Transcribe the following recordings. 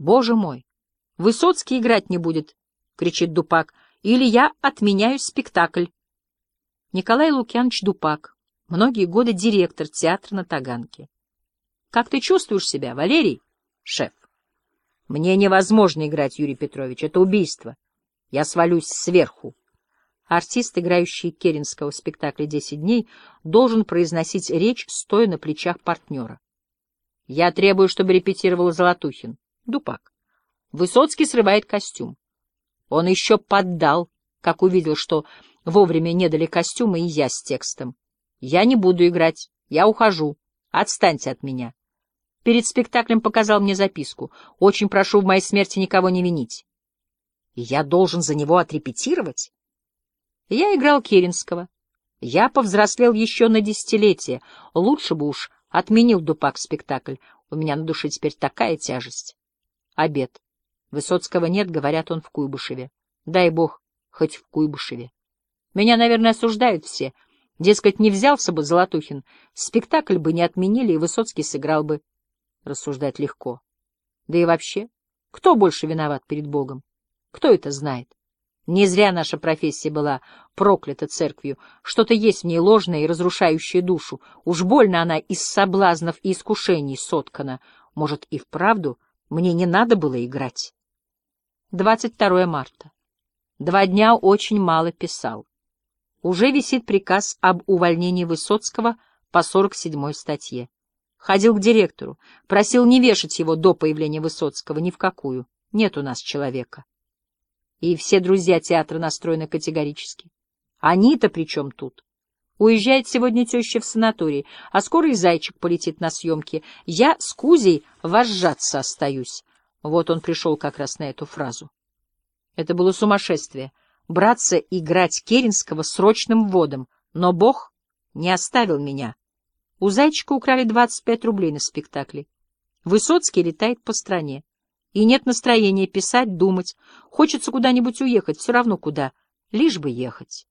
Боже мой! Высоцкий играть не будет, — кричит Дупак, — или я отменяю спектакль. Николай Лукьянович Дупак, многие годы директор театра на Таганке. Как ты чувствуешь себя, Валерий? Шеф. Мне невозможно играть, Юрий Петрович, это убийство. Я свалюсь сверху. Артист, играющий Керенского в спектакле «Десять дней», должен произносить речь, стоя на плечах партнера. Я требую, чтобы репетировал Золотухин. Дупак. Высоцкий срывает костюм. Он еще поддал, как увидел, что вовремя не дали костюма и я с текстом. Я не буду играть, я ухожу. Отстаньте от меня. Перед спектаклем показал мне записку. Очень прошу в моей смерти никого не винить. Я должен за него отрепетировать? Я играл Керенского. Я повзрослел еще на десятилетие. Лучше бы уж отменил Дупак спектакль. У меня на душе теперь такая тяжесть. Обед. Высоцкого нет, говорят, он в Куйбышеве. Дай бог, хоть в Куйбышеве. Меня, наверное, осуждают все. Дескать, не взялся бы Золотухин, спектакль бы не отменили, и Высоцкий сыграл бы. Рассуждать легко. Да и вообще, кто больше виноват перед Богом? Кто это знает? Не зря наша профессия была проклята церковью. Что-то есть в ней ложное и разрушающее душу. Уж больно она из соблазнов и искушений соткана. Может, и вправду мне не надо было играть? 22 марта. Два дня очень мало писал. Уже висит приказ об увольнении Высоцкого по 47-й статье. Ходил к директору, просил не вешать его до появления Высоцкого ни в какую. Нет у нас человека. И все друзья театра настроены категорически. Они-то при чем тут? Уезжает сегодня теща в санаторий, а скоро и зайчик полетит на съемки. Я с Кузей вожжаться остаюсь. Вот он пришел как раз на эту фразу. Это было сумасшествие. Браться играть Керенского срочным вводом. Но Бог не оставил меня. У зайчика украли 25 рублей на спектакле. Высоцкий летает по стране. И нет настроения писать, думать. Хочется куда-нибудь уехать, все равно куда, лишь бы ехать.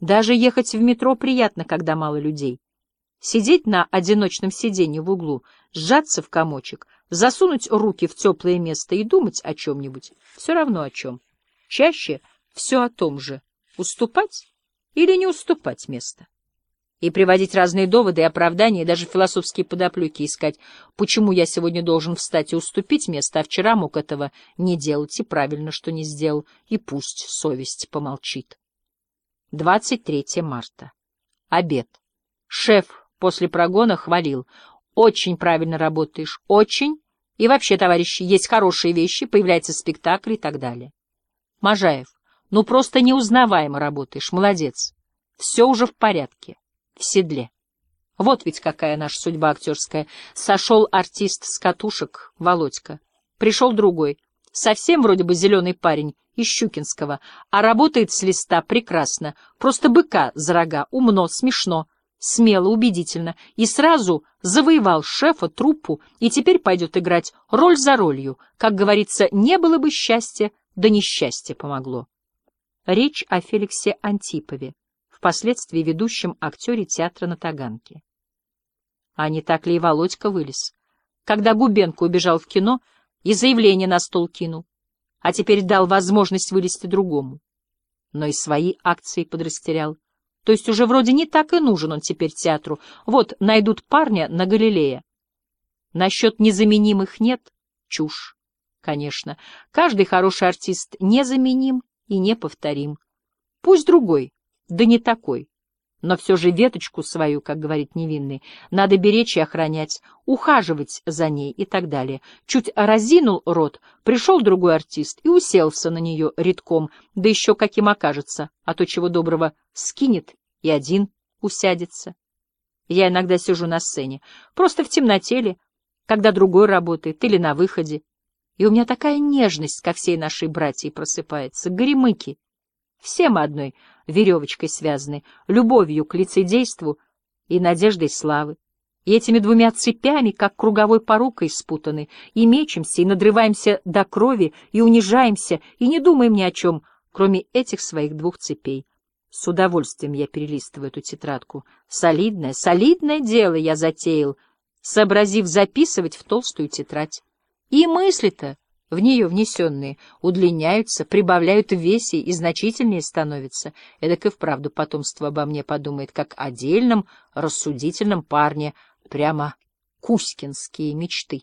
Даже ехать в метро приятно, когда мало людей. Сидеть на одиночном сиденье в углу, сжаться в комочек, засунуть руки в теплое место и думать о чем-нибудь. Все равно о чем. Чаще все о том же. Уступать или не уступать место и приводить разные доводы и оправдания, и даже философские подоплеки искать, почему я сегодня должен встать и уступить место, а вчера мог этого не делать, и правильно, что не сделал, и пусть совесть помолчит. 23 марта. Обед. Шеф после прогона хвалил. Очень правильно работаешь, очень. И вообще, товарищи, есть хорошие вещи, появляется спектакль и так далее. Можаев. Ну, просто неузнаваемо работаешь, молодец. Все уже в порядке в седле. Вот ведь какая наша судьба актерская. Сошел артист с катушек, Володька. Пришел другой, совсем вроде бы зеленый парень, из Щукинского, а работает с листа прекрасно, просто быка за рога, умно, смешно, смело, убедительно, и сразу завоевал шефа, труппу, и теперь пойдет играть роль за ролью. Как говорится, не было бы счастья, да несчастье помогло. Речь о Феликсе Антипове впоследствии ведущем актере театра на Таганке. А не так ли и Володька вылез? Когда Губенко убежал в кино и заявление на стол кинул, а теперь дал возможность вылезти другому. Но и свои акции подрастерял. То есть уже вроде не так и нужен он теперь театру. Вот, найдут парня на Галилея. Насчет незаменимых нет — чушь, конечно. Каждый хороший артист незаменим и неповторим. Пусть другой, да не такой. Но все же веточку свою, как говорит невинный, надо беречь и охранять, ухаживать за ней и так далее. Чуть разинул рот, пришел другой артист и уселся на нее редком, да еще каким окажется, а то чего доброго скинет и один усядется. Я иногда сижу на сцене, просто в темноте ли, когда другой работает или на выходе, и у меня такая нежность ко всей нашей братьей просыпается, горемыки. Все мы одной веревочкой связаны, любовью к лицедейству и надеждой славы. И этими двумя цепями, как круговой порукой, спутаны, и мечемся, и надрываемся до крови, и унижаемся, и не думаем ни о чем, кроме этих своих двух цепей. С удовольствием я перелистываю эту тетрадку. Солидное, солидное дело я затеял, сообразив записывать в толстую тетрадь. И мысли-то в нее внесенные удлиняются, прибавляют в весе и значительнее становятся. Эдак и вправду потомство обо мне подумает, как о дельном, рассудительном парне, прямо кузькинские мечты.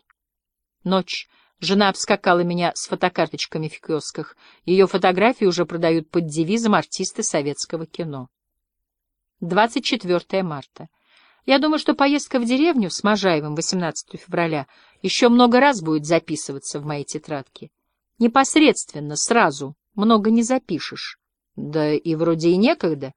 Ночь. Жена обскакала меня с фотокарточками в киосках. Ее фотографии уже продают под девизом артисты советского кино. 24 марта. Я думаю, что поездка в деревню с Можаевым 18 февраля еще много раз будет записываться в моей тетрадке. Непосредственно, сразу, много не запишешь. Да и вроде и некогда.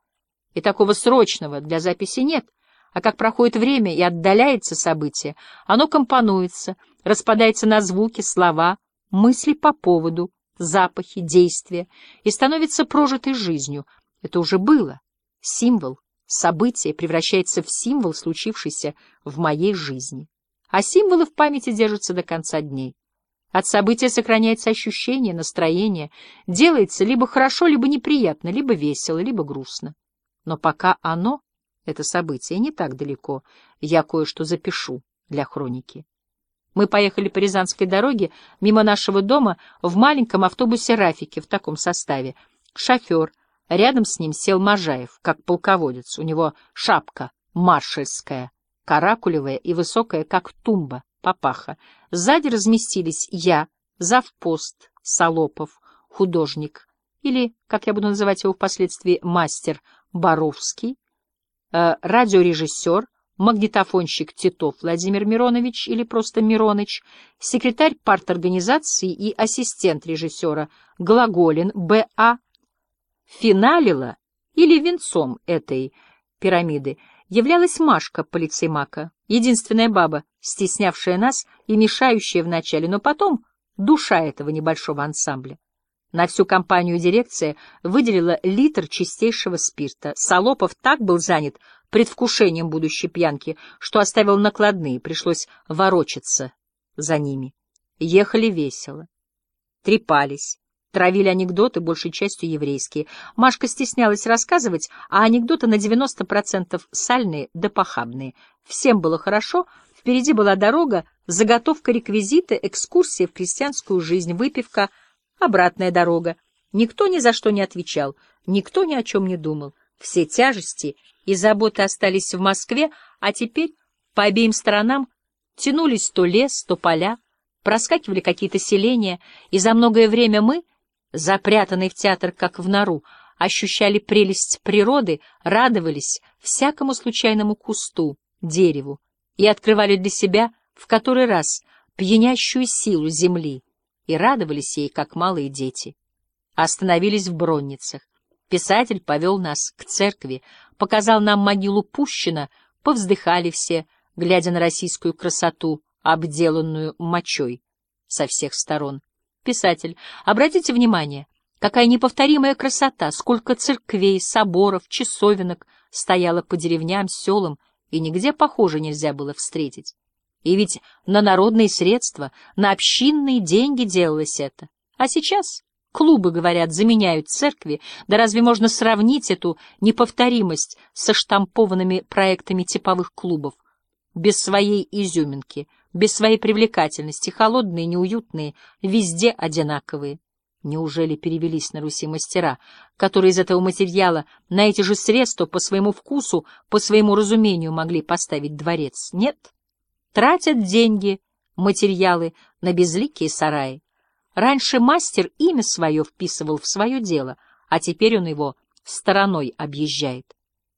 И такого срочного для записи нет. А как проходит время и отдаляется событие, оно компонуется, распадается на звуки, слова, мысли по поводу, запахи, действия и становится прожитой жизнью. Это уже было. Символ, событие превращается в символ, случившийся в моей жизни. А символы в памяти держатся до конца дней. От события сохраняется ощущение, настроение, делается либо хорошо, либо неприятно, либо весело, либо грустно. Но пока оно, это событие, не так далеко, я кое-что запишу для хроники. Мы поехали по Рязанской дороге мимо нашего дома в маленьком автобусе Рафике в таком составе. Шофер — Рядом с ним сел Можаев, как полководец. У него шапка маршальская, каракулевая и высокая, как тумба, папаха. Сзади разместились я, завпост, Солопов, художник, или, как я буду называть его впоследствии, мастер Боровский, э, радиорежиссер, магнитофонщик Титов Владимир Миронович или просто Мироныч, секретарь парторганизации и ассистент режиссера Глаголин Б.А., финалила или венцом этой пирамиды являлась Машка полицеймака, единственная баба, стеснявшая нас и мешающая вначале, но потом душа этого небольшого ансамбля. На всю компанию дирекция выделила литр чистейшего спирта. Солопов так был занят предвкушением будущей пьянки, что оставил накладные, пришлось ворочаться за ними. Ехали весело, трепались, Травили анекдоты, большей частью еврейские. Машка стеснялась рассказывать, а анекдоты на 90% сальные да похабные. Всем было хорошо, впереди была дорога, заготовка реквизита, экскурсия в крестьянскую жизнь, выпивка, обратная дорога. Никто ни за что не отвечал, никто ни о чем не думал. Все тяжести и заботы остались в Москве, а теперь по обеим сторонам тянулись то лес, то поля, проскакивали какие-то селения, и за многое время мы — запрятанные в театр как в нору, ощущали прелесть природы, радовались всякому случайному кусту, дереву и открывали для себя в который раз пьянящую силу земли и радовались ей, как малые дети. Остановились в Бронницах. Писатель повел нас к церкви, показал нам могилу Пущина, повздыхали все, глядя на российскую красоту, обделанную мочой со всех сторон. Писатель, обратите внимание, какая неповторимая красота, сколько церквей, соборов, часовенок стояло по деревням, селам, и нигде похоже нельзя было встретить. И ведь на народные средства, на общинные деньги делалось это. А сейчас клубы, говорят, заменяют церкви, да разве можно сравнить эту неповторимость со штампованными проектами типовых клубов? Без своей изюминки — без своей привлекательности, холодные, неуютные, везде одинаковые. Неужели перевелись на Руси мастера, которые из этого материала на эти же средства по своему вкусу, по своему разумению могли поставить дворец? Нет. Тратят деньги, материалы на безликие сараи. Раньше мастер имя свое вписывал в свое дело, а теперь он его стороной объезжает.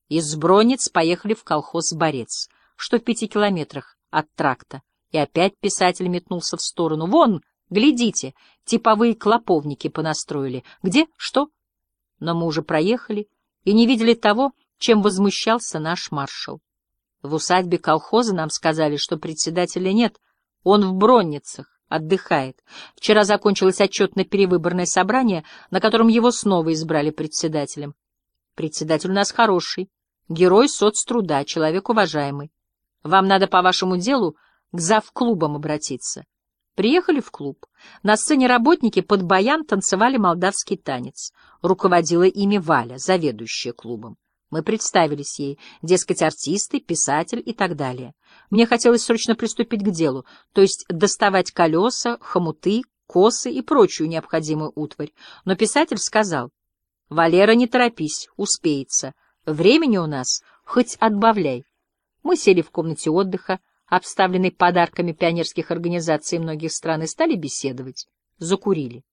Из Бронниц поехали в колхоз «Борец», что в пяти километрах от тракта. И опять писатель метнулся в сторону. «Вон, глядите, типовые клоповники понастроили. Где? Что?» Но мы уже проехали и не видели того, чем возмущался наш маршал. В усадьбе колхоза нам сказали, что председателя нет, он в Бронницах, отдыхает. Вчера закончилось отчетно-перевыборное собрание, на котором его снова избрали председателем. Председатель у нас хороший, герой соцтруда, человек уважаемый. Вам надо по вашему делу к завклубам обратиться. Приехали в клуб. На сцене работники под баян танцевали молдавский танец. Руководила ими Валя, заведующая клубом. Мы представились ей, дескать, артисты, писатель и так далее. Мне хотелось срочно приступить к делу, то есть доставать колеса, хомуты, косы и прочую необходимую утварь. Но писатель сказал, «Валера, не торопись, успеется. Времени у нас хоть отбавляй». Мы сели в комнате отдыха, обставленной подарками пионерских организаций многих стран, и стали беседовать. Закурили.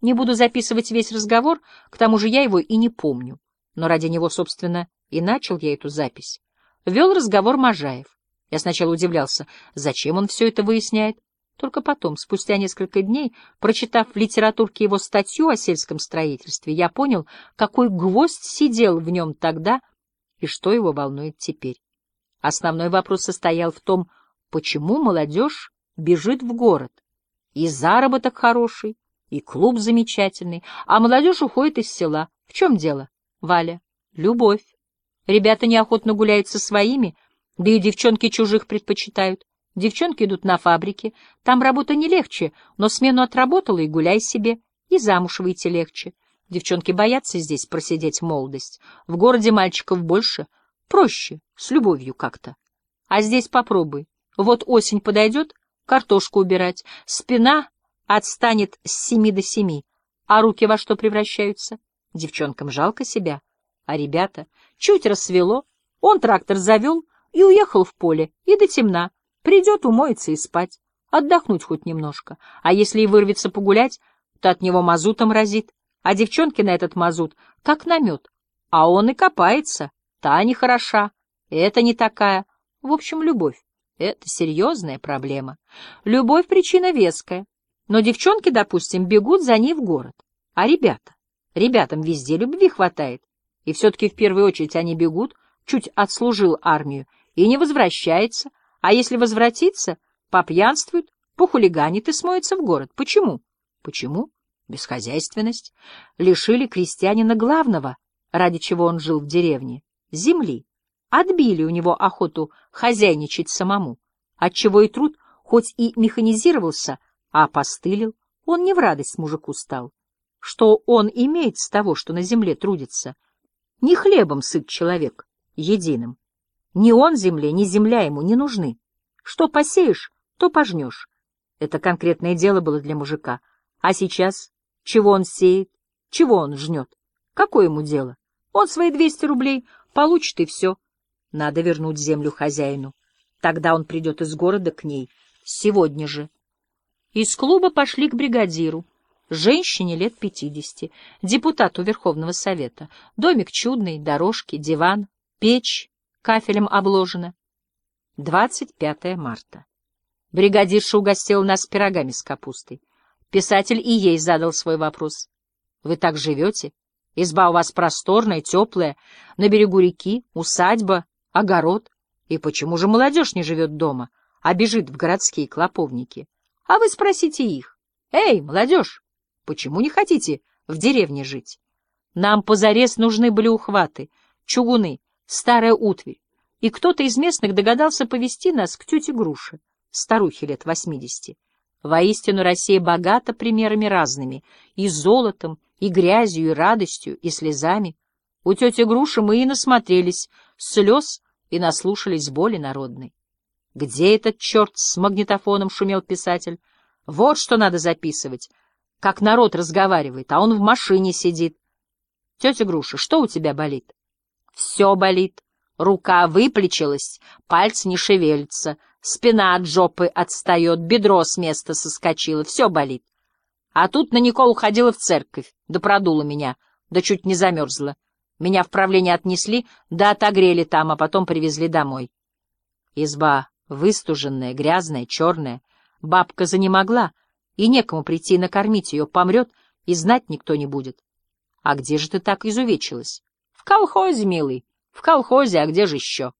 Не буду записывать весь разговор, к тому же я его и не помню но ради него, собственно, и начал я эту запись. Вел разговор Можаев. Я сначала удивлялся, зачем он все это выясняет. Только потом, спустя несколько дней, прочитав в литературке его статью о сельском строительстве, я понял, какой гвоздь сидел в нем тогда и что его волнует теперь. Основной вопрос состоял в том, почему молодежь бежит в город. И заработок хороший, и клуб замечательный, а молодежь уходит из села. В чем дело? Валя. Любовь. Ребята неохотно гуляют со своими, да и девчонки чужих предпочитают. Девчонки идут на фабрики, там работа не легче, но смену отработала и гуляй себе, и замуж выйти легче. Девчонки боятся здесь просидеть молодость. В городе мальчиков больше, проще, с любовью как-то. А здесь попробуй. Вот осень подойдет, картошку убирать, спина отстанет с семи до семи, а руки во что превращаются? Девчонкам жалко себя, а ребята... Чуть рассвело, он трактор завел и уехал в поле, и до темна. Придет умоется и спать, отдохнуть хоть немножко. А если и вырвется погулять, то от него мазутом разит, а девчонки на этот мазут как на мед. А он и копается, та не хороша, это не такая. В общем, любовь — это серьезная проблема. Любовь — причина веская. Но девчонки, допустим, бегут за ней в город. А ребята? Ребятам везде любви хватает. И все-таки в первую очередь они бегут, чуть отслужил армию, и не возвращается. А если возвратится, попьянствует, похулиганит и смоется в город. Почему? Почему? Бесхозяйственность. Лишили крестьянина главного, ради чего он жил в деревне — земли. Отбили у него охоту хозяйничать самому, отчего и труд, хоть и механизировался, а опостылил, он не в радость мужику стал. Что он имеет с того, что на земле трудится? Не хлебом сыт человек, единым. Ни он земле, ни земля ему не нужны. Что посеешь, то пожнешь. Это конкретное дело было для мужика. А сейчас чего он сеет, чего он жнет? Какое ему дело? Он свои двести рублей получит и все. Надо вернуть землю хозяину. Тогда он придет из города к ней. Сегодня же. Из клуба пошли к бригадиру женщине лет пятидесяти, депутату Верховного Совета. Домик чудный, дорожки, диван, печь кафелем обложена. 25 марта. Бригадирша угостила нас пирогами с капустой. Писатель и ей задал свой вопрос. «Вы так живете? Изба у вас просторная, теплая, на берегу реки, усадьба, огород. И почему же молодежь не живет дома, а бежит в городские клоповники? А вы спросите их. Эй, молодежь, Почему не хотите в деревне жить? Нам позарез нужны были ухваты, чугуны, старая утварь. И кто-то из местных догадался повести нас к тете Груше, старухе лет восьмидесяти. Воистину Россия богата примерами разными, и золотом, и грязью, и радостью, и слезами. У тети Груши мы и насмотрелись слез и наслушались боли народной. Где этот черт с магнитофоном шумел писатель? Вот что надо записывать, как народ разговаривает, а он в машине сидит. Тетя Груша, что у тебя болит? Все болит. Рука выплечилась, пальцы не шевелятся, спина от жопы отстает, бедро с места соскочило, все болит. А тут на Николу ходила в церковь, да продула меня, да чуть не замерзла. Меня в правление отнесли, да отогрели там, а потом привезли домой. Изба выстуженная, грязная, черная. Бабка занемогла, и некому прийти и накормить ее, помрет, и знать никто не будет. А где же ты так изувечилась? В колхозе, милый, в колхозе, а где же еще?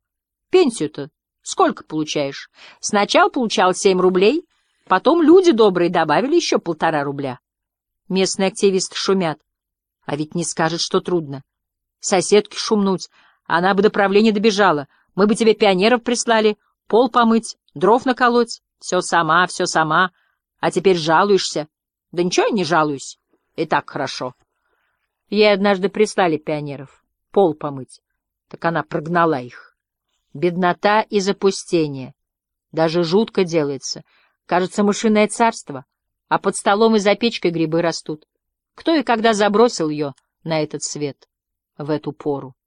Пенсию-то сколько получаешь? Сначала получал семь рублей, потом люди добрые добавили еще полтора рубля. Местные активисты шумят. А ведь не скажет, что трудно. Соседки шумнуть, она бы до правления добежала. Мы бы тебе пионеров прислали, пол помыть, дров наколоть. Все сама, все сама. А теперь жалуешься? Да ничего я не жалуюсь. И так хорошо. Ей однажды прислали пионеров. Пол помыть. Так она прогнала их. Беднота и запустение. Даже жутко делается. Кажется, мышиное царство, а под столом и за печкой грибы растут. Кто и когда забросил ее на этот свет в эту пору?